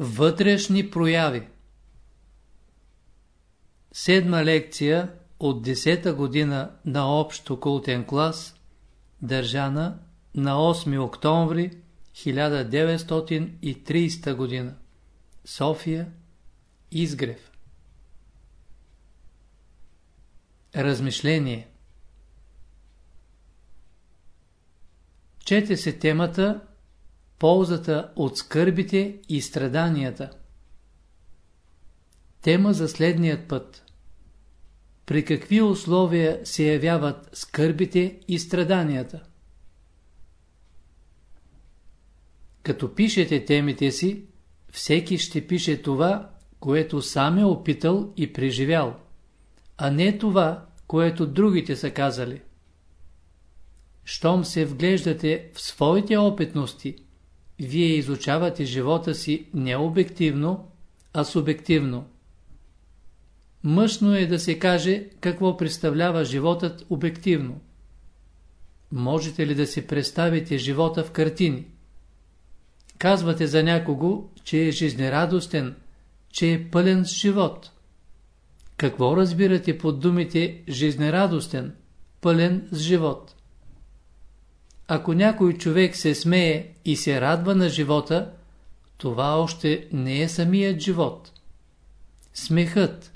Вътрешни прояви Седма лекция от 10-та година на общо култен клас, държана на 8 октомври 1930 година. София, Изгрев. Размишление Чете се темата Ползата от скърбите и страданията. Тема за следният път. При какви условия се явяват скърбите и страданията? Като пишете темите си, всеки ще пише това, което сам е опитал и преживял, а не това, което другите са казали. Щом се вглеждате в своите опитности, вие изучавате живота си не обективно, а субективно. Мъжно е да се каже какво представлява животът обективно. Можете ли да си представите живота в картини? Казвате за някого, че е жизнерадостен, че е пълен с живот. Какво разбирате под думите жизнерадостен, пълен с живот? Ако някой човек се смее и се радва на живота, това още не е самият живот. Смехът,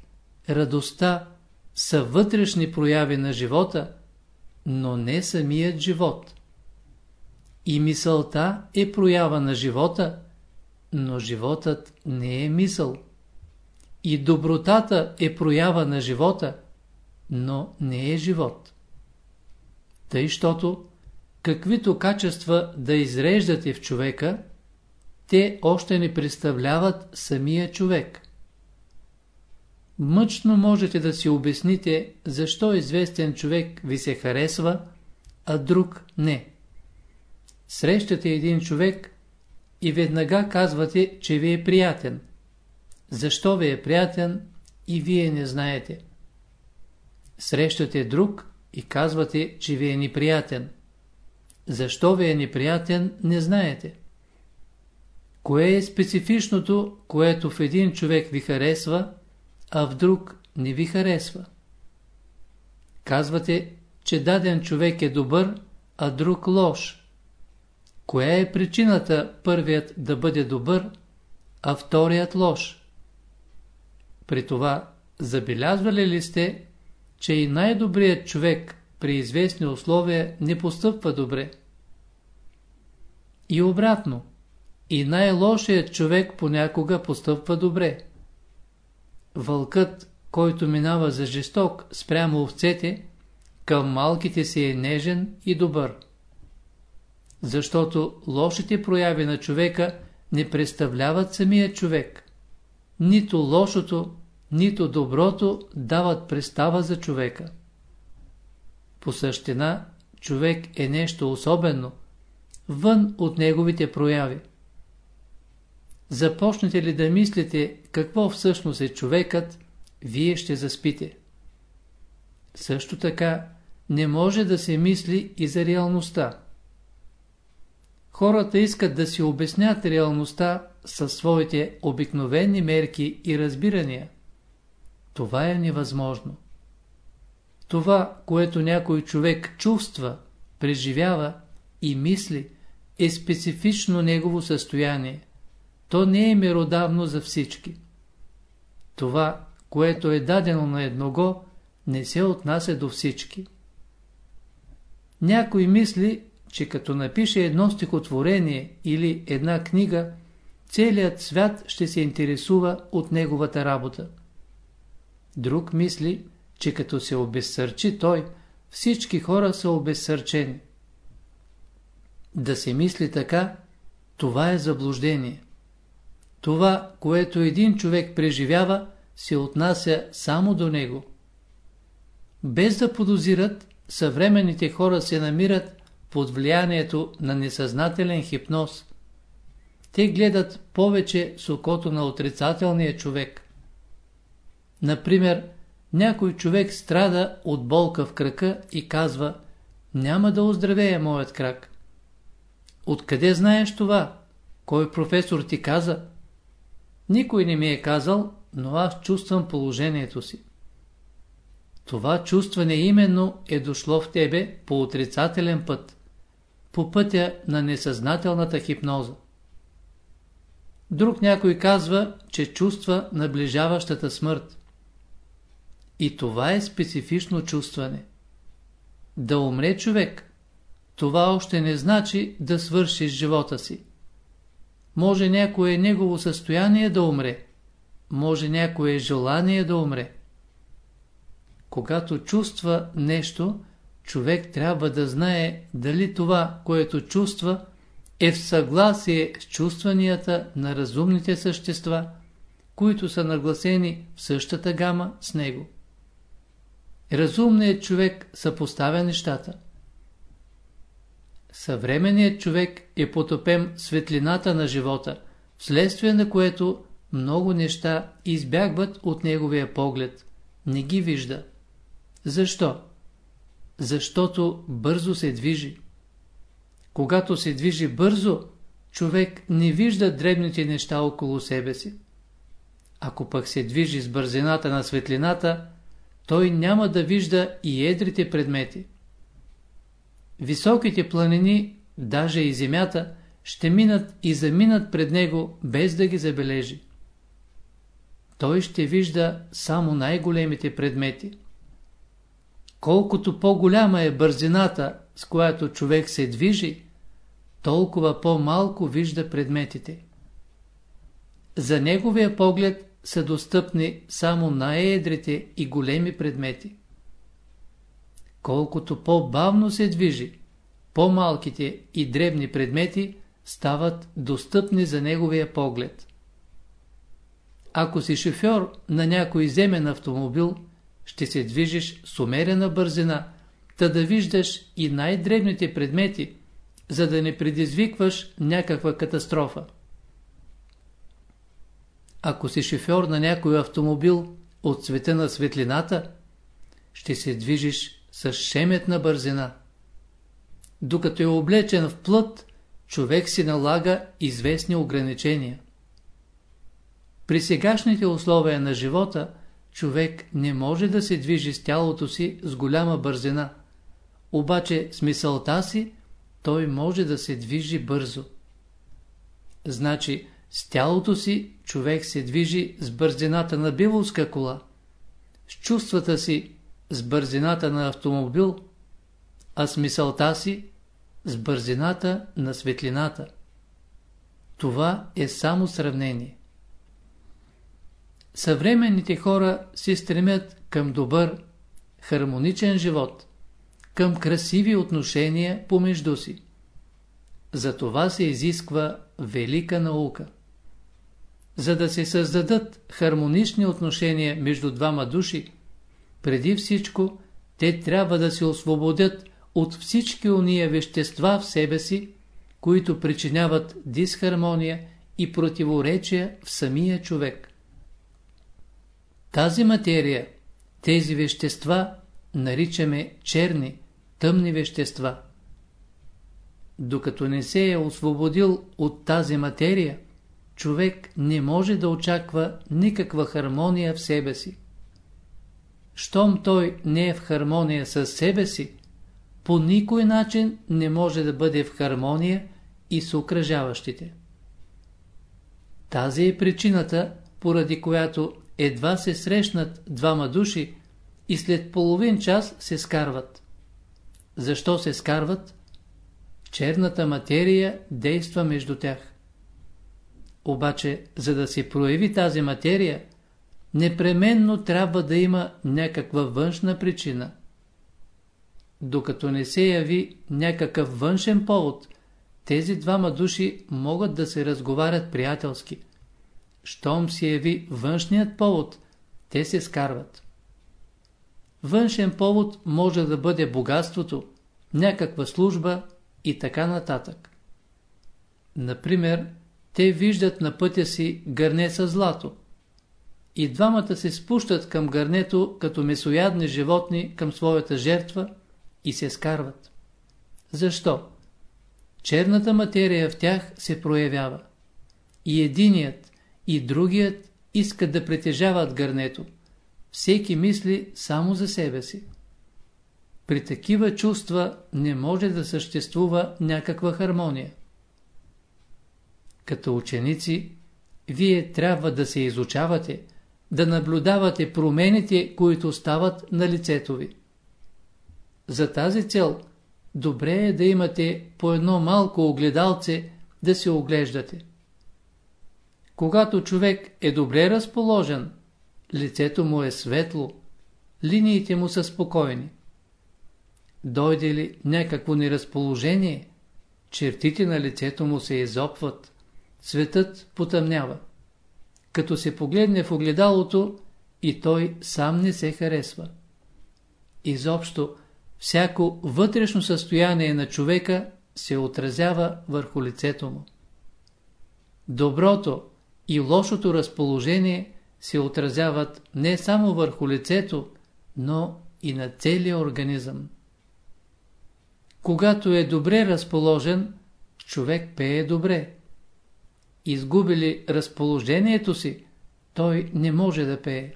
радостта са вътрешни прояви на живота, но не самият живот. И мисълта е проява на живота, но животът не е мисъл. И добротата е проява на живота, но не е живот. Тъй, щото каквито качества да изреждате в човека, те още не представляват самия човек. Мъчно можете да си обясните, защо известен човек ви се харесва, а друг не. Срещате един човек и веднага казвате, че ви е приятен. Защо ви е приятен и вие не знаете. Срещате друг и казвате, че ви е неприятен. Защо ви е неприятен, не знаете. Кое е специфичното, което в един човек ви харесва, а в друг не ви харесва? Казвате, че даден човек е добър, а друг лош. Коя е причината първият да бъде добър, а вторият лош? При това, забелязвали ли сте, че и най-добрият човек при известни условия не постъпва добре. И обратно, и най-лошият човек понякога постъпва добре. Вълкът, който минава за жесток спрямо овцете, към малките си е нежен и добър. Защото лошите прояви на човека не представляват самия човек. Нито лошото, нито доброто дават представа за човека. По същина, човек е нещо особено, вън от неговите прояви. Започнете ли да мислите какво всъщност е човекът, вие ще заспите. Също така, не може да се мисли и за реалността. Хората искат да си обяснят реалността със своите обикновени мерки и разбирания. Това е невъзможно. Това, което някой човек чувства, преживява и мисли, е специфично негово състояние. То не е меродавно за всички. Това, което е дадено на едного, не се отнася до всички. Някой мисли, че като напише едно стихотворение или една книга, целият свят ще се интересува от неговата работа. Друг мисли, че като се обезсърчи той, всички хора са обезсърчени. Да се мисли така, това е заблуждение. Това, което един човек преживява, се отнася само до него. Без да подозират, съвременните хора се намират под влиянието на несъзнателен хипноз. Те гледат повече с окото на отрицателния човек. Например, някой човек страда от болка в крака и казва «Няма да оздравея моят крак». Откъде знаеш това? Кой професор ти каза? Никой не ми е казал, но аз чувствам положението си. Това чувстване именно е дошло в тебе по отрицателен път, по пътя на несъзнателната хипноза. Друг някой казва, че чувства наближаващата смърт. И това е специфично чувстване. Да умре човек, това още не значи да свършиш живота си. Може някое негово състояние да умре, може някое желание да умре. Когато чувства нещо, човек трябва да знае дали това, което чувства, е в съгласие с чувстванията на разумните същества, които са нагласени в същата гама с него. Разумният човек съпоставя нещата. Съвременният човек е потопен светлината на живота, вследствие на което много неща избягват от неговия поглед, не ги вижда. Защо? Защото бързо се движи. Когато се движи бързо, човек не вижда дребните неща около себе си. Ако пък се движи с бързината на светлината, той няма да вижда и едрите предмети. Високите планини, даже и земята, ще минат и заминат пред него, без да ги забележи. Той ще вижда само най-големите предмети. Колкото по-голяма е бързината, с която човек се движи, толкова по-малко вижда предметите. За неговия поглед са достъпни само най-едрите и големи предмети. Колкото по-бавно се движи, по-малките и дребни предмети стават достъпни за неговия поглед. Ако си шофьор на някой земен автомобил, ще се движиш с умерена бързина, та да виждаш и най-дребните предмети, за да не предизвикваш някаква катастрофа. Ако си шофьор на някой автомобил от цвета на светлината, ще се движиш с шеметна бързина. Докато е облечен в плът, човек си налага известни ограничения. При сегашните условия на живота, човек не може да се движи с тялото си с голяма бързина, обаче с мисълта си той може да се движи бързо. Значи, с тялото си човек се движи с бързината на биволска кола, с чувствата си с бързината на автомобил, а с мисълта си с бързината на светлината. Това е само сравнение. Съвременните хора се стремят към добър, хармоничен живот, към красиви отношения помежду си. За това се изисква велика наука. За да се създадат хармонични отношения между двама души, преди всичко те трябва да се освободят от всички уния вещества в себе си, които причиняват дисхармония и противоречия в самия човек. Тази материя, тези вещества наричаме черни, тъмни вещества. Докато не се е освободил от тази материя, човек не може да очаква никаква хармония в себе си. Щом той не е в хармония с себе си, по никой начин не може да бъде в хармония и с окръжаващите. Тази е причината, поради която едва се срещнат двама души и след половин час се скарват. Защо се скарват? Черната материя действа между тях. Обаче, за да се прояви тази материя, непременно трябва да има някаква външна причина. Докато не се яви някакъв външен повод, тези двама души могат да се разговарят приятелски. Щом се яви външният повод, те се скарват. Външен повод може да бъде богатството, някаква служба и така нататък. Например, те виждат на пътя си гърне с злато. И двамата се спущат към гърнето като месоядни животни към своята жертва и се скарват. Защо? Черната материя в тях се проявява. И единият, и другият искат да притежават гърнето. Всеки мисли само за себе си. При такива чувства не може да съществува някаква хармония. Като ученици, вие трябва да се изучавате, да наблюдавате промените, които стават на лицето ви. За тази цел, добре е да имате по едно малко огледалце да се оглеждате. Когато човек е добре разположен, лицето му е светло, линиите му са спокойни. Дойде ли някакво неразположение, чертите на лицето му се изопват, светът потъмнява. Като се погледне в огледалото, и той сам не се харесва. Изобщо, всяко вътрешно състояние на човека се отразява върху лицето му. Доброто и лошото разположение се отразяват не само върху лицето, но и на целия организъм. Когато е добре разположен, човек пее добре. Изгуби ли разположението си, той не може да пее.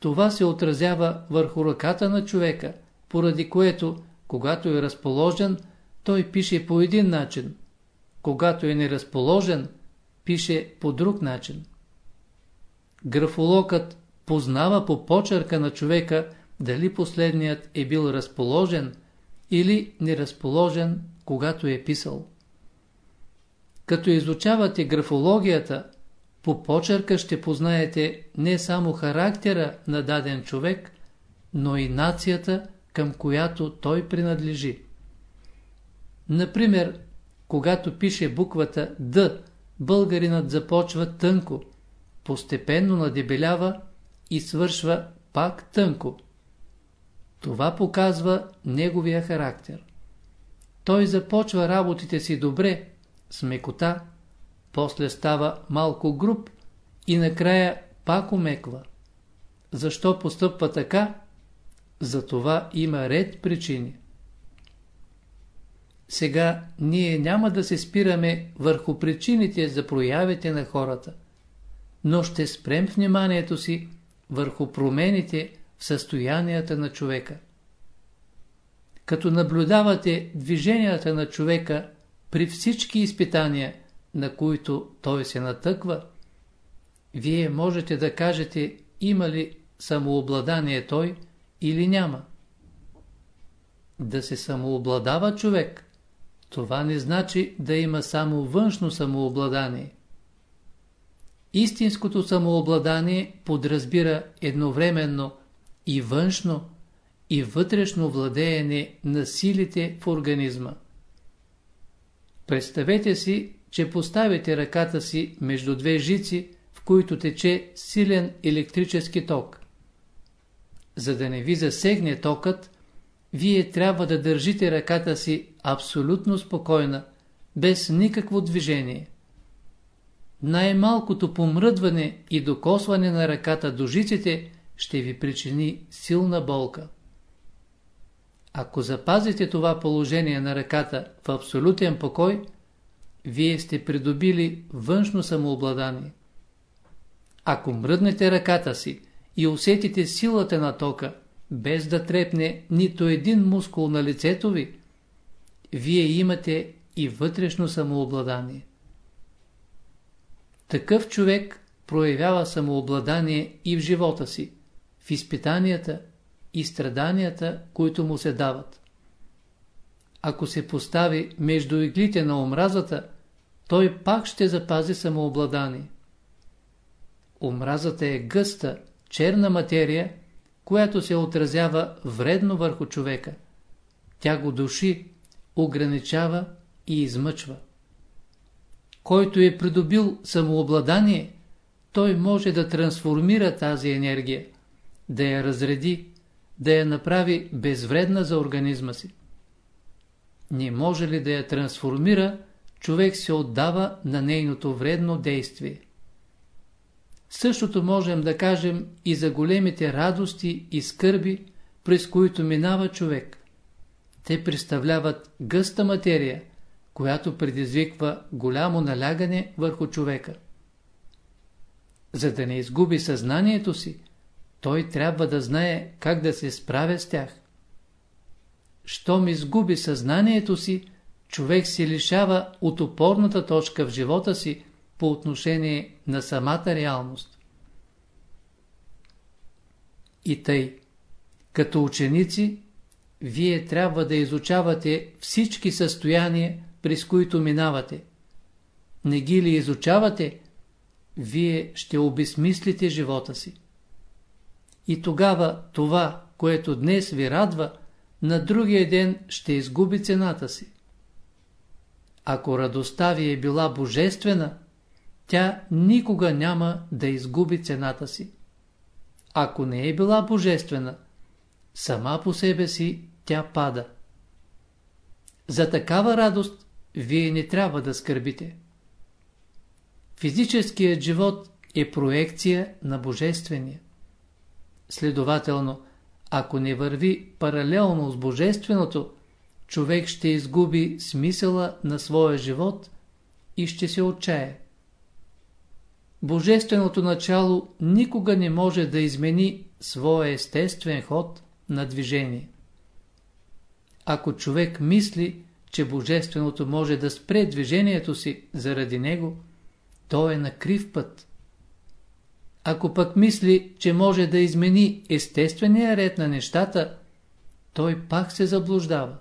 Това се отразява върху ръката на човека, поради което, когато е разположен, той пише по един начин. Когато е неразположен, пише по друг начин. Графологът познава по почерка на човека дали последният е бил разположен или неразположен, когато е писал. Като изучавате графологията, по почерка ще познаете не само характера на даден човек, но и нацията, към която той принадлежи. Например, когато пише буквата Д, българинът започва тънко, постепенно надебелява и свършва пак тънко. Това показва неговия характер. Той започва работите си добре, с мекота, после става малко груб и накрая пак омеква. Защо постъпва така? За това има ред причини. Сега ние няма да се спираме върху причините за проявите на хората, но ще спрем вниманието си върху промените в състоянията на човека. Като наблюдавате движенията на човека при всички изпитания, на които той се натъква, вие можете да кажете има ли самообладание той или няма. Да се самообладава човек, това не значи да има само външно самообладание. Истинското самообладание подразбира едновременно и външно, и вътрешно владеене на силите в организма. Представете си, че поставите ръката си между две жици, в които тече силен електрически ток. За да не ви засегне токът, вие трябва да държите ръката си абсолютно спокойна, без никакво движение. Най-малкото помръдване и докосване на ръката до жиците ще ви причини силна болка. Ако запазите това положение на ръката в абсолютен покой, вие сте придобили външно самообладание. Ако мръднете ръката си и усетите силата на тока, без да трепне нито един мускул на лицето ви, вие имате и вътрешно самообладание. Такъв човек проявява самообладание и в живота си, в изпитанията и страданията, които му се дават. Ако се постави между иглите на омразата, той пак ще запази самообладание. Омразата е гъста, черна материя, която се отразява вредно върху човека. Тя го души, ограничава и измъчва. Който е придобил самообладание, той може да трансформира тази енергия, да я разреди, да я направи безвредна за организма си. Не може ли да я трансформира, човек се отдава на нейното вредно действие. Същото можем да кажем и за големите радости и скърби, през които минава човек. Те представляват гъста материя, която предизвиква голямо налягане върху човека. За да не изгуби съзнанието си, той трябва да знае как да се справя с тях. Щом изгуби съзнанието си, човек се лишава от опорната точка в живота си по отношение на самата реалност. И тъй, като ученици, вие трябва да изучавате всички състояния, през които минавате. Не ги ли изучавате, вие ще обесмислите живота си. И тогава това, което днес ви радва, на другия ден ще изгуби цената си. Ако радостта ви е била божествена, тя никога няма да изгуби цената си. Ако не е била божествена, сама по себе си тя пада. За такава радост вие не трябва да скърбите. Физическият живот е проекция на Божествения. Следователно, ако не върви паралелно с Божественото, човек ще изгуби смисъла на своя живот и ще се отчае. Божественото начало никога не може да измени своя естествен ход на движение. Ако човек мисли, че Божественото може да спре движението си заради него, то е на крив път. Ако пък мисли, че може да измени естествения ред на нещата, той пак се заблуждава.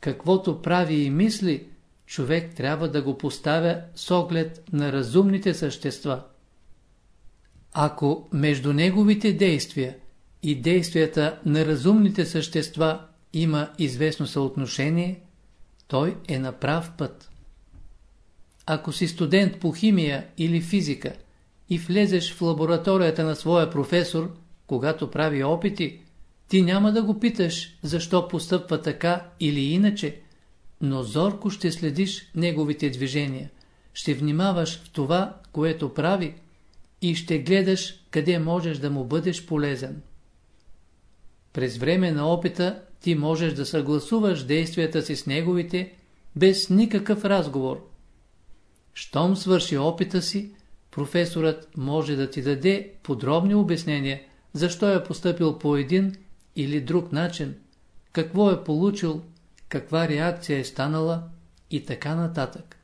Каквото прави и мисли, човек трябва да го поставя с оглед на разумните същества. Ако между неговите действия и действията на разумните същества има известно съотношение, той е на прав път. Ако си студент по химия или физика и влезеш в лабораторията на своя професор, когато прави опити, ти няма да го питаш, защо постъпва така или иначе, но зорко ще следиш неговите движения, ще внимаваш в това, което прави и ще гледаш къде можеш да му бъдеш полезен. През време на опита ти можеш да съгласуваш действията си с неговите без никакъв разговор. Щом свърши опита си, професорът може да ти даде подробни обяснения, защо е поступил по един или друг начин, какво е получил, каква реакция е станала и така нататък.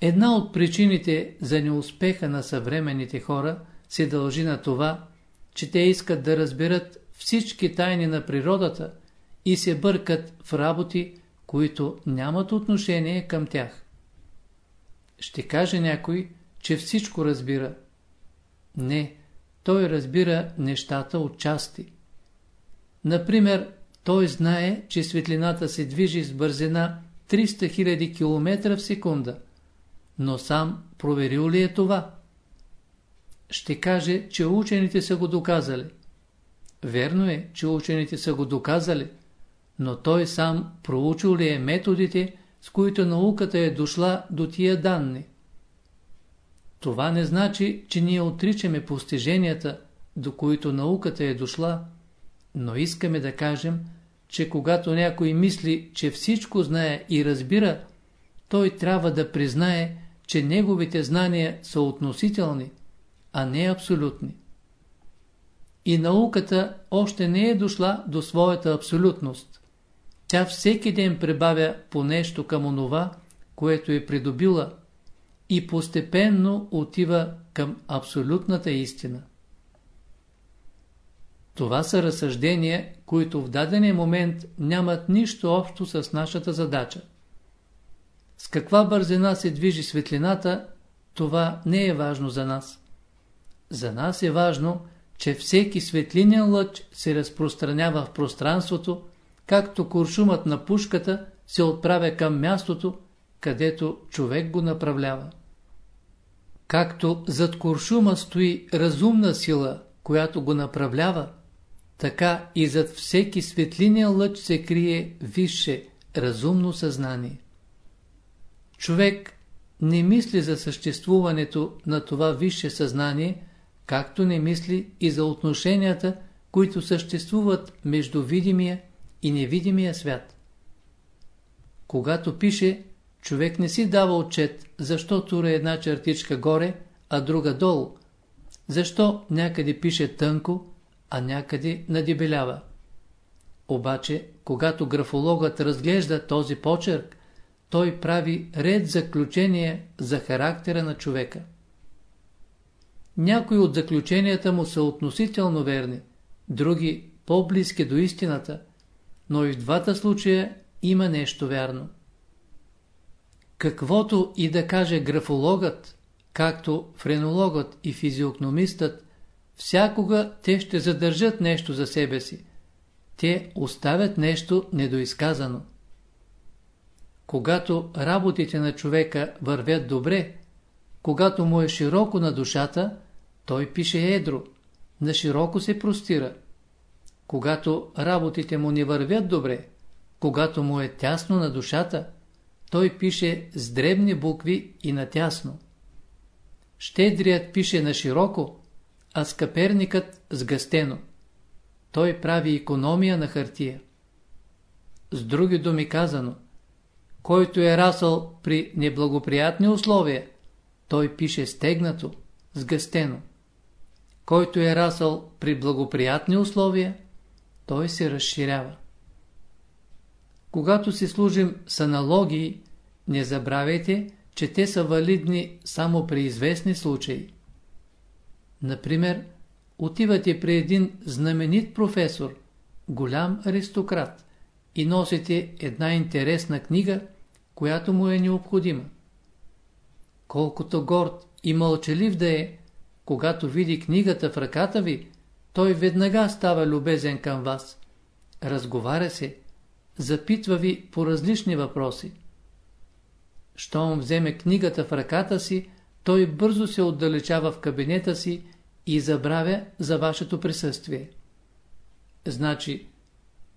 Една от причините за неуспеха на съвременните хора се дължи на това, че те искат да разберат всички тайни на природата и се бъркат в работи, които нямат отношение към тях. Ще каже някой, че всичко разбира. Не, той разбира нещата от части. Например, той знае, че светлината се движи с бързина 300 000 км в секунда. Но сам проверил ли е това? Ще каже, че учените са го доказали. Верно е, че учените са го доказали, но той сам проучил ли е методите, с които науката е дошла до тия данни? Това не значи, че ние отричаме постиженията, до които науката е дошла, но искаме да кажем, че когато някой мисли, че всичко знае и разбира, той трябва да признае, че неговите знания са относителни, а не абсолютни. И науката още не е дошла до своята абсолютност. Тя всеки ден прибавя по нещо към онова, което е придобила и постепенно отива към абсолютната истина. Това са разсъждения, които в дадения момент нямат нищо общо с нашата задача. С каква бързина се движи светлината, това не е важно за нас. За нас е важно, че всеки светлинен лъч се разпространява в пространството, както куршумът на пушката се отправя към мястото, където човек го направлява. Както зад куршума стои разумна сила, която го направлява, така и зад всеки светлинен лъч се крие висше, разумно съзнание. Човек не мисли за съществуването на това висше съзнание, както не мисли и за отношенията, които съществуват между видимия и невидимия свят. Когато пише, човек не си дава отчет, защо тура една чертичка горе, а друга долу. Защо някъде пише тънко, а някъде надебелява. Обаче, когато графологът разглежда този почерк, той прави ред заключения за характера на човека. Някои от заключенията му са относително верни, други по-близки до истината, но и в двата случая има нещо вярно. Каквото и да каже графологът, както френологът и физиогномистът, всякога те ще задържат нещо за себе си. Те оставят нещо недоизказано. Когато работите на човека вървят добре, когато му е широко на душата, той пише едро, на широко се простира. Когато работите му не вървят добре, когато му е тясно на душата, той пише с дребни букви и на тясно. Щедрият пише на широко, а скъперникът сгъстено. Той прави економия на хартия. С други думи казано, който е расъл при неблагоприятни условия, той пише стегнато, сгъстено. Който е расъл при благоприятни условия, той се разширява. Когато си служим с аналогии, не забравяйте, че те са валидни само при известни случаи. Например, отивате при един знаменит професор, голям аристократ, и носите една интересна книга, която му е необходима. Колкото горд и мълчалив да е, когато види книгата в ръката ви, той веднага става любезен към вас. Разговаря се, запитва ви по различни въпроси. Щом вземе книгата в ръката си, той бързо се отдалечава в кабинета си и забравя за вашето присъствие. Значи,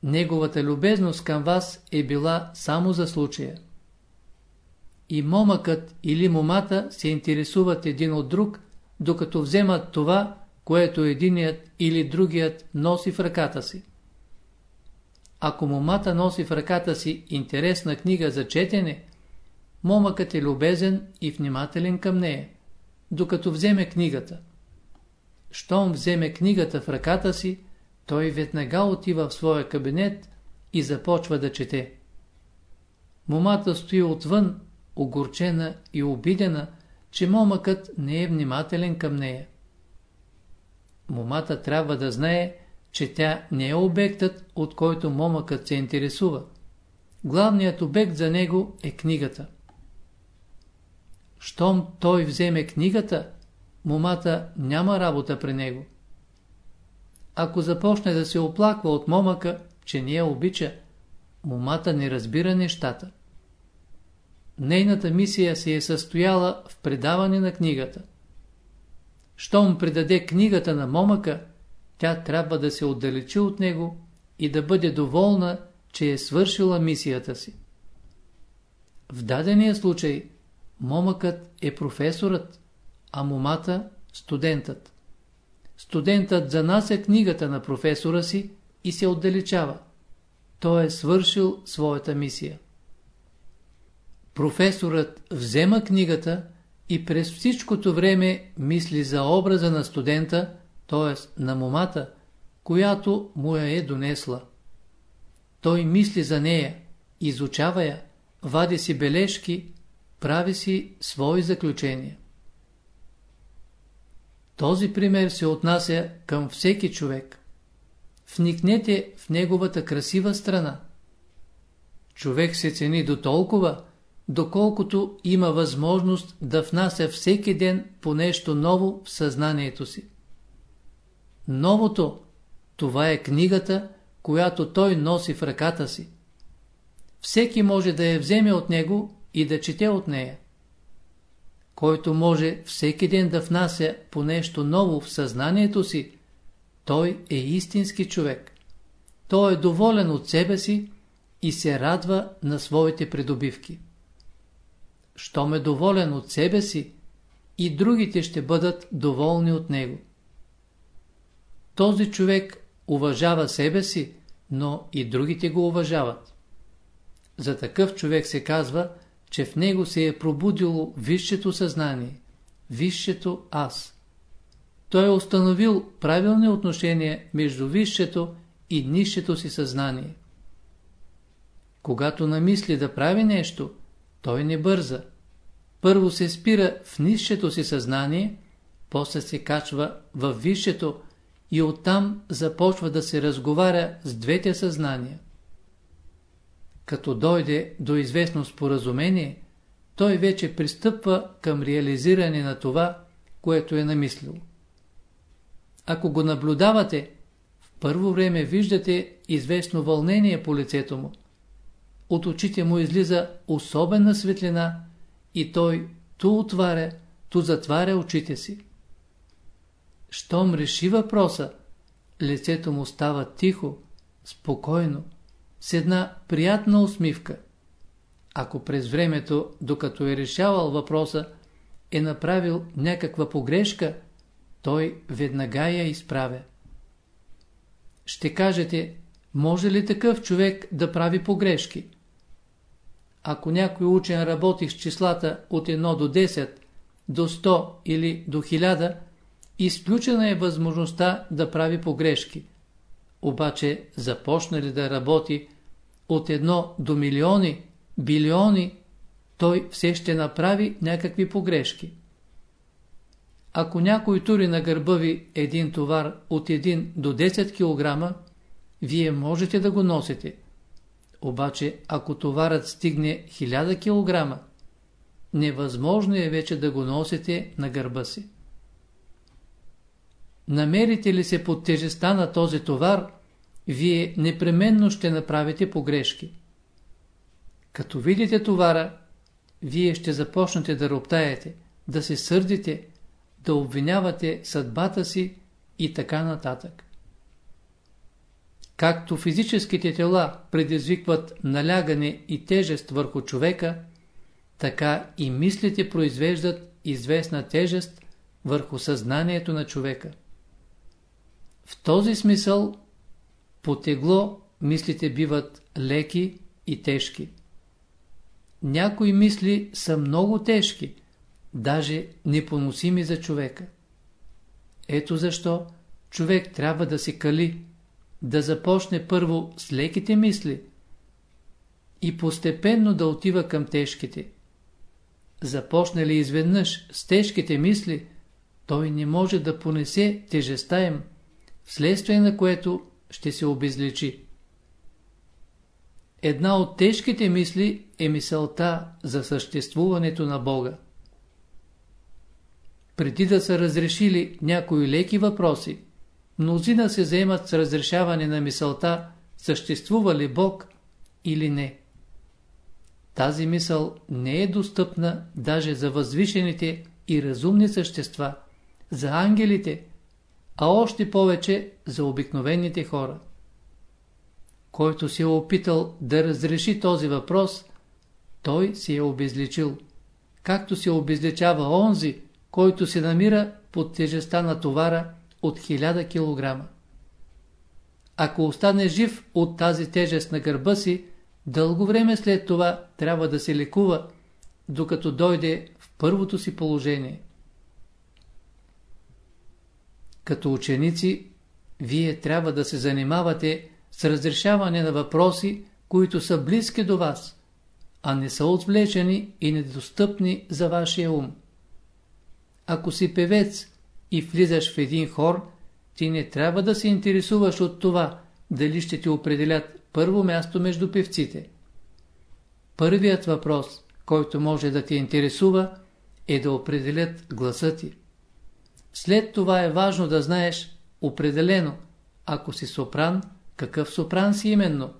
неговата любезност към вас е била само за случая. И момъкът или момата се интересуват един от друг, докато вземат това, което единият или другият носи в ръката си. Ако момата носи в ръката си интересна книга за четене, момъкът е любезен и внимателен към нея, докато вземе книгата. Щом вземе книгата в ръката си, той веднага отива в своя кабинет и започва да чете. Момата стои отвън, огорчена и обидена, че момъкът не е внимателен към нея. Момата трябва да знае, че тя не е обектът, от който момъкът се интересува. Главният обект за него е книгата. Щом той вземе книгата, момата няма работа при него. Ако започне да се оплаква от момъка, че не я обича, момата не разбира нещата. Нейната мисия се е състояла в предаване на книгата. Щом предаде книгата на момъка, тя трябва да се отдалечи от него и да бъде доволна, че е свършила мисията си. В дадения случай момъкът е професорът, а момата – студентът. Студентът занася книгата на професора си и се отдалечава. Той е свършил своята мисия. Професорът взема книгата и през всичкото време мисли за образа на студента, т.е. на момата, която му я е донесла. Той мисли за нея, изучава я, вади си бележки, прави си свои заключения. Този пример се отнася към всеки човек. Вникнете в неговата красива страна. Човек се цени до толкова, доколкото има възможност да внася всеки ден по нещо ново в съзнанието си. Новото, това е книгата, която той носи в ръката си. Всеки може да я вземе от него и да чете от нея. Който може всеки ден да внася по нещо ново в съзнанието си, той е истински човек. Той е доволен от себе си и се радва на своите придобивки. Щом е доволен от себе си, и другите ще бъдат доволни от него. Този човек уважава себе си, но и другите го уважават. За такъв човек се казва, че в него се е пробудило висшето съзнание, висшето аз. Той е установил правилни отношения между висшето и нишето си съзнание. Когато намисли да прави нещо, той не бърза. Първо се спира в нисшето си съзнание, после се качва в висшето и оттам започва да се разговаря с двете съзнания. Като дойде до известно споразумение, той вече пристъпва към реализиране на това, което е намислил. Ако го наблюдавате, в първо време виждате известно вълнение по лицето му. От очите му излиза особена светлина и той ту отваря, ту затваря очите си. Щом реши въпроса, лицето му става тихо, спокойно, с една приятна усмивка. Ако през времето, докато е решавал въпроса, е направил някаква погрешка, той веднага я изправя. Ще кажете, може ли такъв човек да прави погрешки? Ако някой учен работи с числата от 1 до 10, до 100 или до 1000, изключена е възможността да прави погрешки. Обаче започна ли да работи от 1 до милиони, билиони, той все ще направи някакви погрешки. Ако някой тури на гърба ви един товар от 1 до 10 кг, вие можете да го носите. Обаче, ако товарът стигне 1000 кг, невъзможно е вече да го носите на гърба си. Намерите ли се под тежеста на този товар, вие непременно ще направите погрешки. Като видите товара, вие ще започнете да роптаете, да се сърдите, да обвинявате съдбата си и така нататък. Както физическите тела предизвикват налягане и тежест върху човека, така и мислите произвеждат известна тежест върху съзнанието на човека. В този смисъл по тегло мислите биват леки и тежки. Някои мисли са много тежки, даже непоносими за човека. Ето защо човек трябва да се кали, да започне първо с леките мисли и постепенно да отива към тежките. Започне ли изведнъж с тежките мисли, той не може да понесе тежеста им, вследствие на което ще се обезличи. Една от тежките мисли е мисълта за съществуването на Бога. Преди да са разрешили някои леки въпроси, мнозина се заемат с разрешаване на мисълта съществува ли Бог или не. Тази мисъл не е достъпна даже за възвишените и разумни същества, за ангелите, а още повече за обикновените хора. Който се е опитал да разреши този въпрос, той се е обезличил, както се обезличава онзи, който се намира под тежеста на товара от 1000 кг. Ако остане жив от тази тежест на гърба си, дълго време след това трябва да се лекува, докато дойде в първото си положение. Като ученици, вие трябва да се занимавате с разрешаване на въпроси, които са близки до вас, а не са отвлечени и недостъпни за вашия ум. Ако си певец и влизаш в един хор, ти не трябва да се интересуваш от това, дали ще ти определят първо място между певците. Първият въпрос, който може да те интересува, е да определят гласа ти. След това е важно да знаеш определено, ако си сопран, какъв сопран си именно?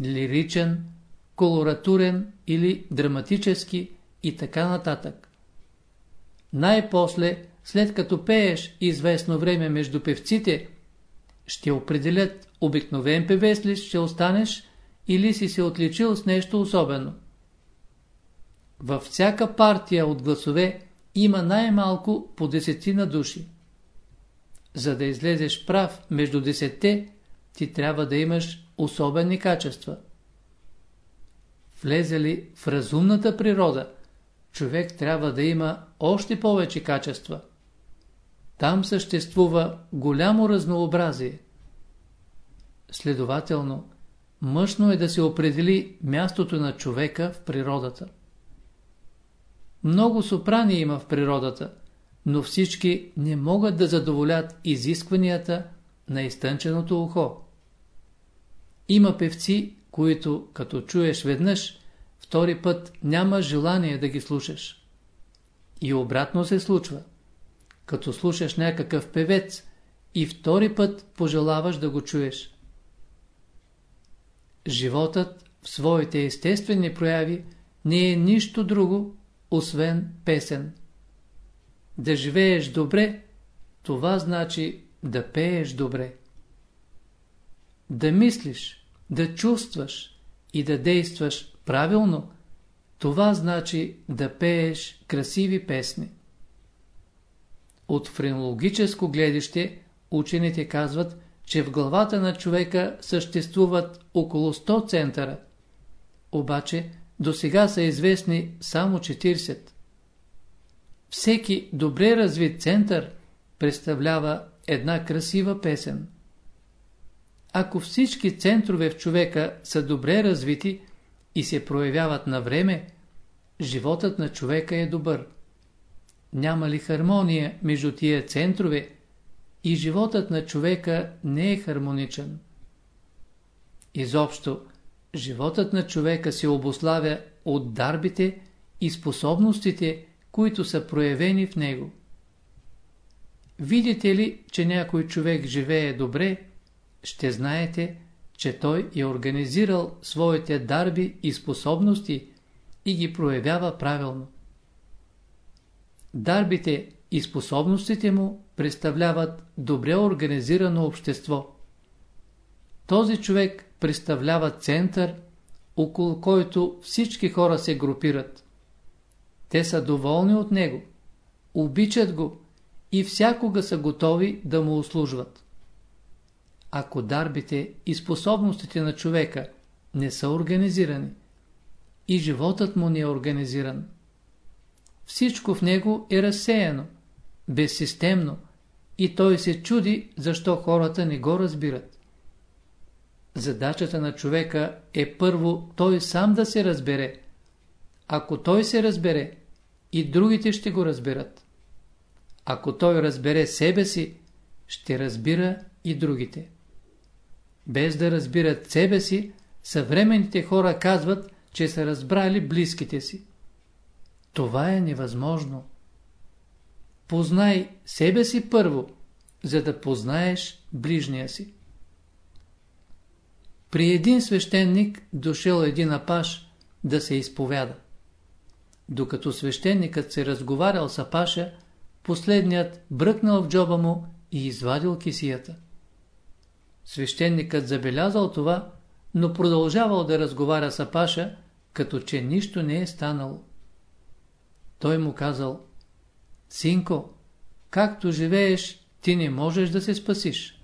Лиричен, колоратурен или драматически и така нататък. Най-после, след като пееш известно време между певците, ще определят обикновен певец ли ще останеш или си се отличил с нещо особено. Във всяка партия от гласове има най-малко по десетина души. За да излезеш прав между десетте, ти трябва да имаш особени качества. влезе ли в разумната природа, човек трябва да има още повече качества. Там съществува голямо разнообразие. Следователно, мъжно е да се определи мястото на човека в природата. Много сопрани има в природата, но всички не могат да задоволят изискванията на изтънченото ухо. Има певци, които, като чуеш веднъж, втори път няма желание да ги слушаш. И обратно се случва. Като слушаш някакъв певец, и втори път пожелаваш да го чуеш. Животът в своите естествени прояви не е нищо друго, освен песен. Да живееш добре, това значи да пееш добре. Да мислиш, да чувстваш и да действаш правилно, това значи да пееш красиви песни. От френологическо гледище учените казват, че в главата на човека съществуват около 100 центъра. Обаче до сега са известни само 40. Всеки добре развит център представлява една красива песен. Ако всички центрове в човека са добре развити и се проявяват на време, животът на човека е добър. Няма ли хармония между тия центрове и животът на човека не е хармоничен. Изобщо, животът на човека се обославя от дарбите и способностите, които са проявени в него. Видите ли, че някой човек живее добре, ще знаете, че той е организирал своите дарби и способности и ги проявява правилно. Дарбите и способностите му представляват добре организирано общество. Този човек представлява център, около който всички хора се групират. Те са доволни от него, обичат го и всякога са готови да му услужват. Ако дарбите и способностите на човека не са организирани и животът му не е организиран, всичко в него е разсеяно, безсистемно и той се чуди, защо хората не го разбират. Задачата на човека е първо той сам да се разбере. Ако той се разбере, и другите ще го разберат. Ако той разбере себе си, ще разбира и другите. Без да разбират себе си, съвременните хора казват, че са разбрали близките си. Това е невъзможно. Познай себе си първо, за да познаеш ближния си. При един свещеник дошъл един апаш да се изповяда. Докато свещеникът се разговарял с апаша, последният бръкнал в джоба му и извадил кисията. Свещеникът забелязал това, но продължавал да разговаря с апаша, като че нищо не е станало. Той му казал, Синко, както живееш, ти не можеш да се спасиш.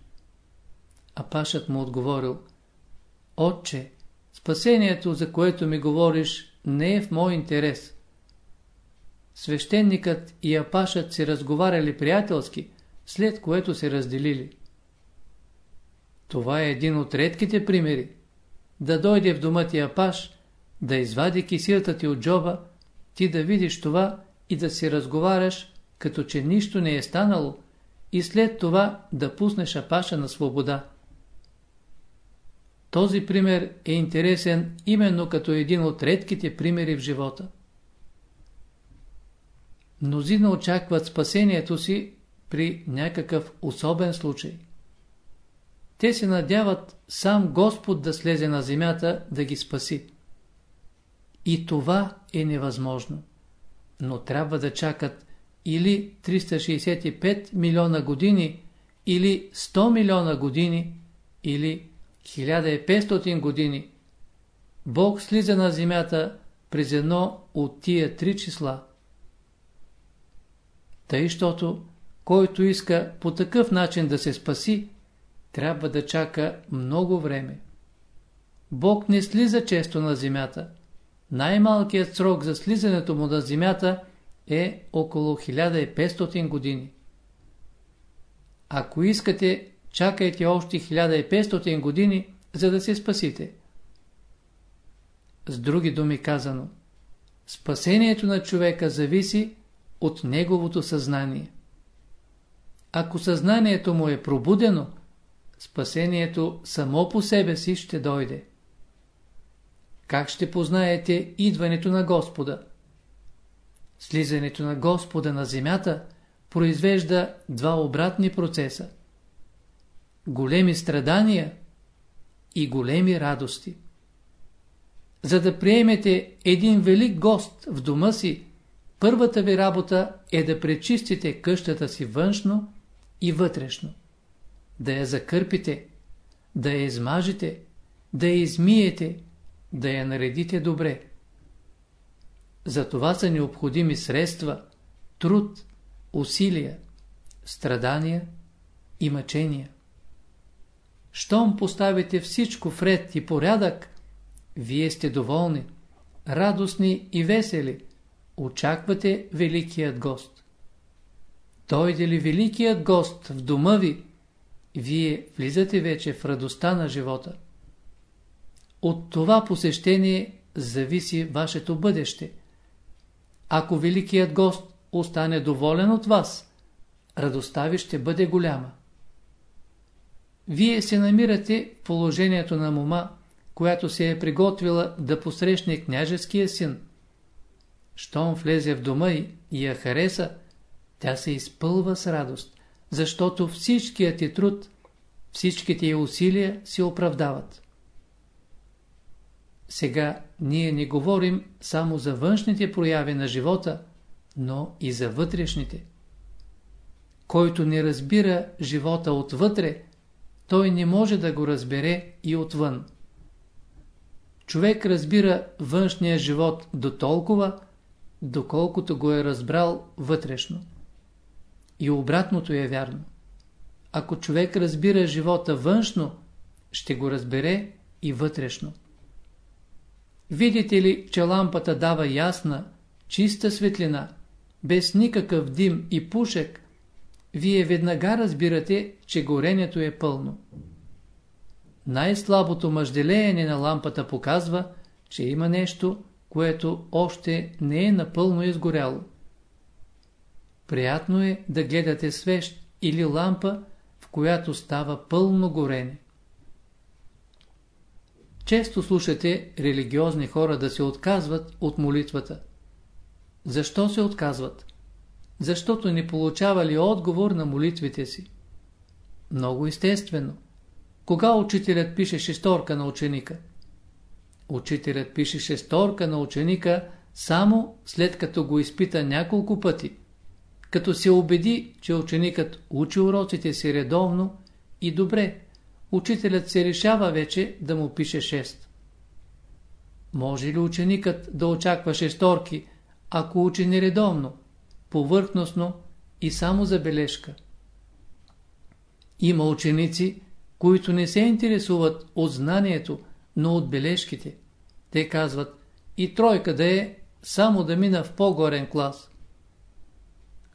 А пашът му отговорил, Отче, спасението, за което ми говориш, не е в мой интерес. Свещеникът и апашът се разговаряли приятелски, след което се разделили. Това е един от редките примери. Да дойде в дома ти апаш, да извади кисията ти от джоба, ти да видиш това и да си разговаряш, като че нищо не е станало, и след това да пуснеш апаша на свобода. Този пример е интересен именно като един от редките примери в живота. Мнозина очакват спасението си при някакъв особен случай. Те се надяват сам Господ да слезе на земята да ги спаси. И това е невъзможно. Но трябва да чакат или 365 милиона години, или 100 милиона години, или 1500 години. Бог слиза на земята през едно от тия три числа. Тъй, щото, който иска по такъв начин да се спаси, трябва да чака много време. Бог не слиза често на земята. Най-малкият срок за слизането му на земята е около 1500 години. Ако искате, чакайте още 1500 години, за да се спасите. С други думи казано, спасението на човека зависи от неговото съзнание. Ако съзнанието му е пробудено, спасението само по себе си ще дойде. Как ще познаете идването на Господа? Слизането на Господа на земята произвежда два обратни процеса. Големи страдания и големи радости. За да приемете един велик гост в дома си, първата ви работа е да пречистите къщата си външно и вътрешно. Да я закърпите, да я измажете, да я измиете, да я наредите добре. За това са необходими средства, труд, усилия, страдания и мъчения. Щом поставите всичко в ред и порядък, вие сте доволни, радостни и весели, очаквате великият гост. Дойде ли великият гост в дома ви, вие влизате вече в радостта на живота. От това посещение зависи вашето бъдеще. Ако великият гост остане доволен от вас, радостта ви ще бъде голяма. Вие се намирате в положението на мома, която се е приготвила да посрещне княжеския син. Щом влезе в дома и я хареса, тя се изпълва с радост, защото всичкият ти труд, всичките й усилия се оправдават. Сега ние не говорим само за външните прояви на живота, но и за вътрешните. Който не разбира живота отвътре, той не може да го разбере и отвън. Човек разбира външния живот до толкова, доколкото го е разбрал вътрешно. И обратното е вярно. Ако човек разбира живота външно, ще го разбере и вътрешно. Видите ли, че лампата дава ясна, чиста светлина, без никакъв дим и пушек, вие веднага разбирате, че горението е пълно. Най-слабото мъжделеене на лампата показва, че има нещо, което още не е напълно изгоряло. Приятно е да гледате свещ или лампа, в която става пълно горене. Често слушате религиозни хора да се отказват от молитвата. Защо се отказват? Защото не получавали отговор на молитвите си. Много естествено. Кога учителят пише шесторка на ученика? Учителят пише шесторка на ученика само след като го изпита няколко пъти, като се убеди, че ученикът учи уроците си редовно и добре, учителят се решава вече да му пише 6. Може ли ученикът да очаква шесторки, ако учи нередовно, повърхностно и само за бележка? Има ученици, които не се интересуват от знанието, но от бележките. Те казват, и тройка да е, само да мина в по-горен клас.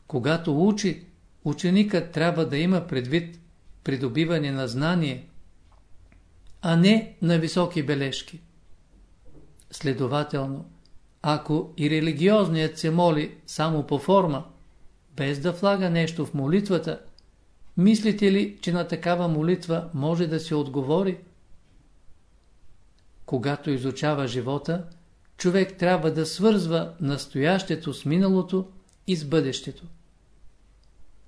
Когато учи, ученикът трябва да има предвид придобиване на знание, а не на високи бележки. Следователно, ако и религиозният се моли само по форма, без да влага нещо в молитвата, мислите ли, че на такава молитва може да се отговори? Когато изучава живота, човек трябва да свързва настоящето с миналото и с бъдещето.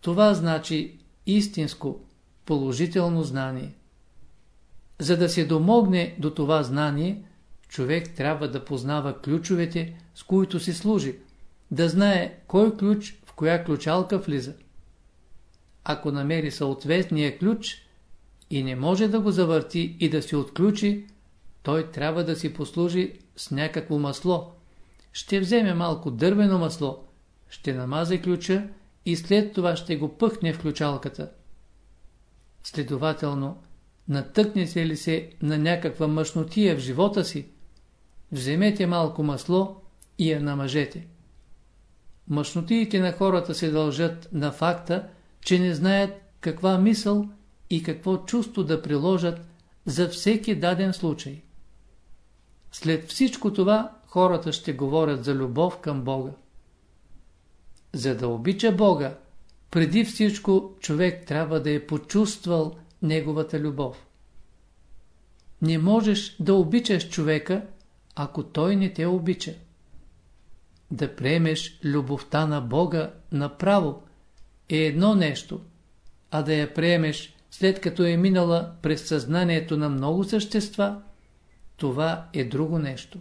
Това значи истинско, положително знание. За да се домогне до това знание, човек трябва да познава ключовете, с които си служи, да знае кой ключ в коя ключалка влиза. Ако намери съответния ключ и не може да го завърти и да се отключи, той трябва да си послужи с някакво масло. Ще вземе малко дървено масло, ще намазе ключа и след това ще го пъхне в ключалката. Следователно, натъкнете ли се на някаква мъжнотия в живота си, вземете малко масло и я намажете. Мъжнотиите на хората се дължат на факта, че не знаят каква мисъл и какво чувство да приложат за всеки даден случай. След всичко това хората ще говорят за любов към Бога. За да обича Бога, преди всичко човек трябва да е почувствал Неговата любов. Не можеш да обичаш човека, ако той не те обича. Да приемеш любовта на Бога направо е едно нещо, а да я приемеш след като е минала през съзнанието на много същества, това е друго нещо.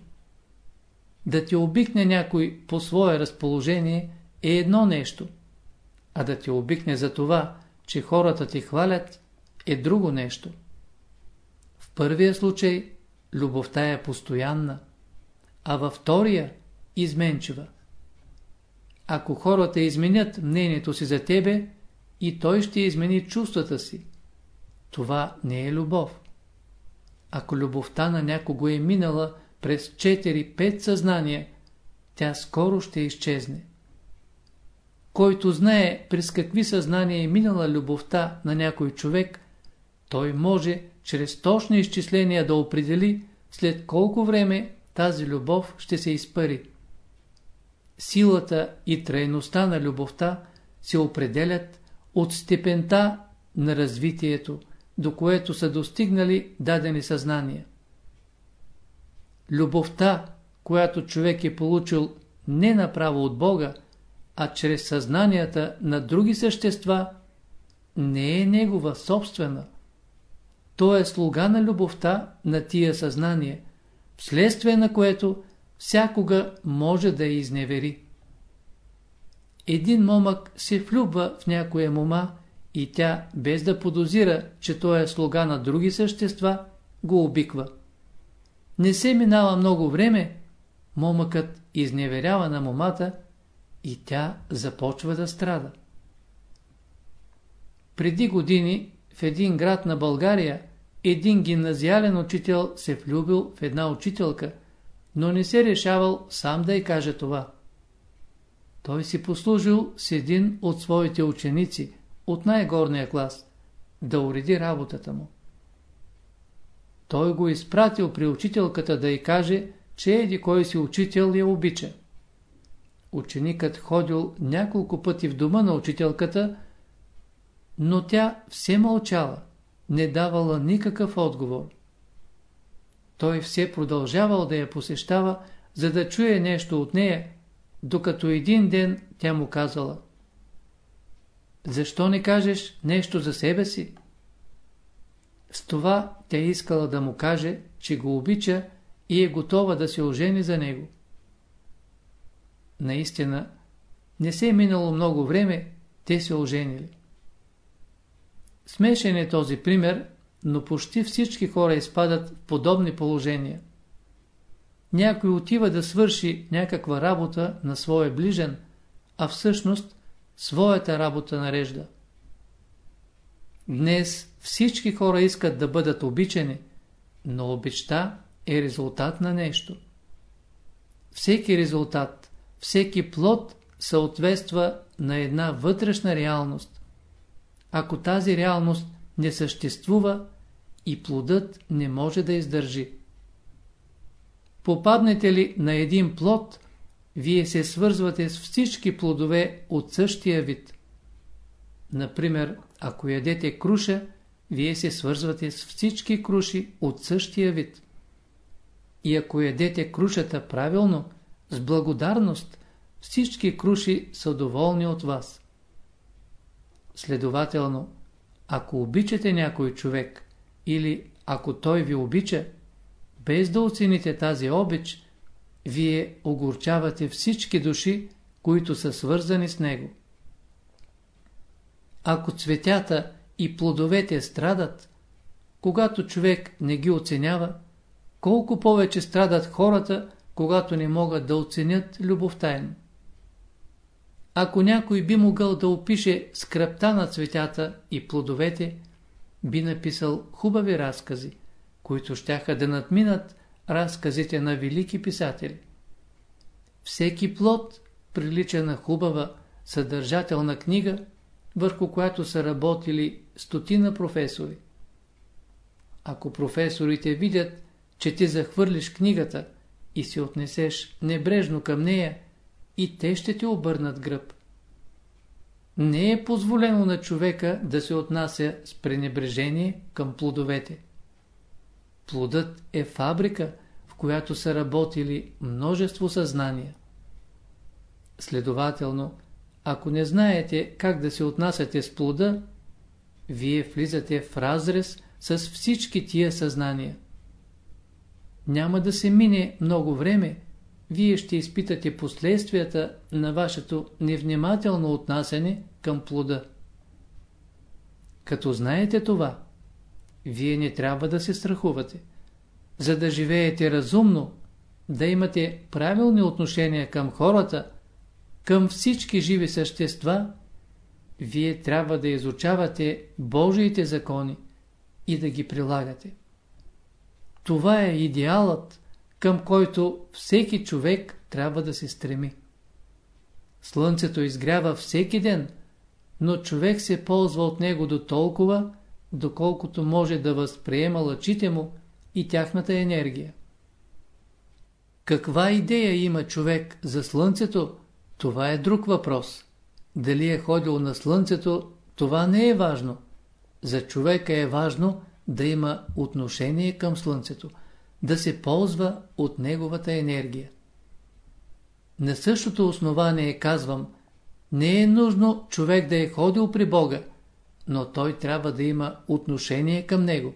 Да те обикне някой по свое разположение е едно нещо, а да те обикне за това, че хората ти хвалят, е друго нещо. В първия случай любовта е постоянна, а във втория – изменчива. Ако хората изменят мнението си за тебе, и той ще измени чувствата си. Това не е любов. Ако любовта на някого е минала през 4-5 съзнания, тя скоро ще изчезне. Който знае през какви съзнания е минала любовта на някой човек, той може чрез точни изчисления да определи след колко време тази любов ще се изпари. Силата и трайността на любовта се определят от степента на развитието, до което са достигнали дадени съзнания. Любовта, която човек е получил не направо от Бога, а чрез съзнанията на други същества, не е негова собствена. То е слуга на любовта на тия съзнание, вследствие на което всякога може да я изневери. Един момък се влюбва в някоя мома и тя, без да подозира, че той е слуга на други същества, го обиква. Не се минава много време, момъкът изневерява на момата и тя започва да страда. Преди години в един град на България един гимназиален учител се влюбил в една учителка, но не се решавал сам да й каже това. Той си послужил с един от своите ученици, от най-горния клас, да уреди работата му. Той го изпратил при учителката да й каже, че еди кой си учител я обича. Ученикът ходил няколко пъти в дома на учителката, но тя все мълчала, не давала никакъв отговор. Той все продължавал да я посещава, за да чуе нещо от нея, докато един ден тя му казала Защо не кажеш нещо за себе си? С това тя искала да му каже, че го обича и е готова да се ожени за него. Наистина, не се е минало много време, те се оженили. Смешен е този пример, но почти всички хора изпадат в подобни положения. Някой отива да свърши някаква работа на своя ближен, а всъщност своята работа нарежда. Днес всички хора искат да бъдат обичани, но обичта е резултат на нещо. Всеки резултат, всеки плод съответства на една вътрешна реалност. Ако тази реалност не съществува, и плодът не може да издържи. Попаднете ли на един плод, вие се свързвате с всички плодове от същия вид. Например, ако ядете круша, вие се свързвате с всички круши от същия вид. И ако ядете крушата правилно, с благодарност, всички круши са доволни от вас. Следователно, ако обичате някой човек или ако той ви обича, без да оцените тази обич, вие огорчавате всички души, които са свързани с него. Ако цветята и плодовете страдат, когато човек не ги оценява, колко повече страдат хората, когато не могат да оценят любовта им. Ако някой би могъл да опише скръпта на цветята и плодовете, би написал хубави разкази, които щяха да надминат разказите на велики писатели. Всеки плод прилича на хубава, съдържателна книга, върху която са работили стотина професори. Ако професорите видят, че ти захвърлиш книгата и се отнесеш небрежно към нея, и те ще ти обърнат гръб. Не е позволено на човека да се отнася с пренебрежение към плодовете. Плодът е фабрика, в която са работили множество съзнания. Следователно, ако не знаете как да се отнасяте с плода, вие влизате в разрез с всички тия съзнания. Няма да се мине много време, вие ще изпитате последствията на вашето невнимателно отнасяне към плода. Като знаете това, вие не трябва да се страхувате. За да живеете разумно, да имате правилни отношения към хората, към всички живи същества, вие трябва да изучавате Божиите закони и да ги прилагате. Това е идеалът, към който всеки човек трябва да се стреми. Слънцето изгрява всеки ден, но човек се ползва от него до толкова, доколкото може да възприема лъчите му и тяхната енергия. Каква идея има човек за Слънцето, това е друг въпрос. Дали е ходил на Слънцето, това не е важно. За човека е важно да има отношение към Слънцето, да се ползва от неговата енергия. На същото основание казвам, не е нужно човек да е ходил при Бога, но той трябва да има отношение към Него,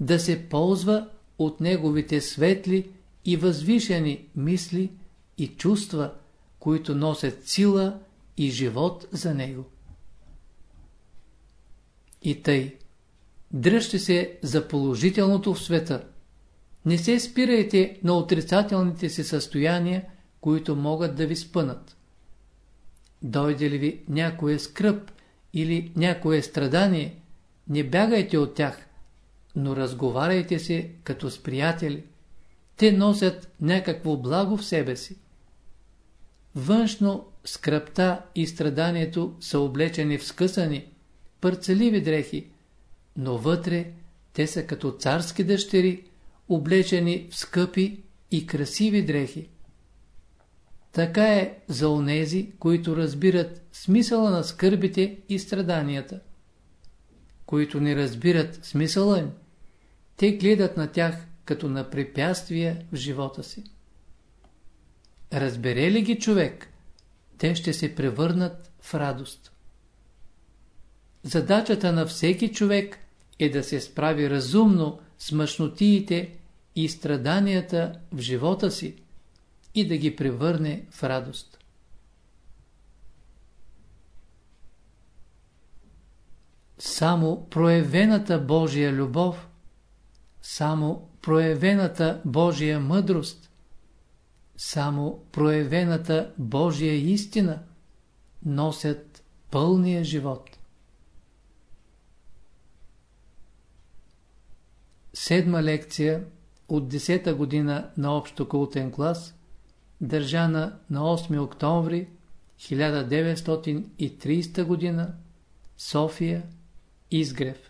да се ползва от Неговите светли и възвишени мисли и чувства, които носят сила и живот за Него. И тъй, дръжте се за положителното в света. Не се спирайте на отрицателните си състояния, които могат да ви спънат. Дойде ли ви някое скръп или някое страдание, не бягайте от тях, но разговаряйте се като с приятели. Те носят някакво благо в себе си. Външно скръпта и страданието са облечени в скъсани, парцеливи дрехи, но вътре те са като царски дъщери, облечени в скъпи и красиви дрехи. Така е за онези, които разбират смисъла на скърбите и страданията. Които не разбират смисъла им, те гледат на тях като на препятствия в живота си. Разбере ли ги човек, те ще се превърнат в радост. Задачата на всеки човек е да се справи разумно с мъжнотиите и страданията в живота си и да ги превърне в радост. Само проявената Божия любов, само проявената Божия мъдрост, само проявената Божия истина носят пълния живот. Седма лекция от 10-та година на общо култен клас, държана на 8 октомври 1930 година, София, Изгрев.